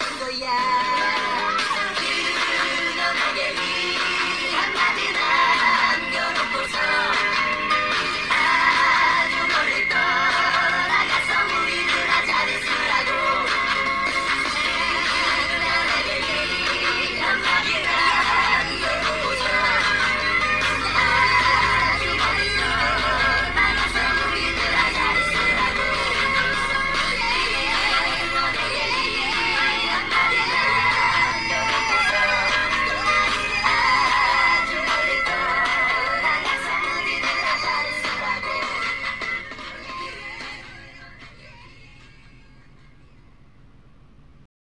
Yeah.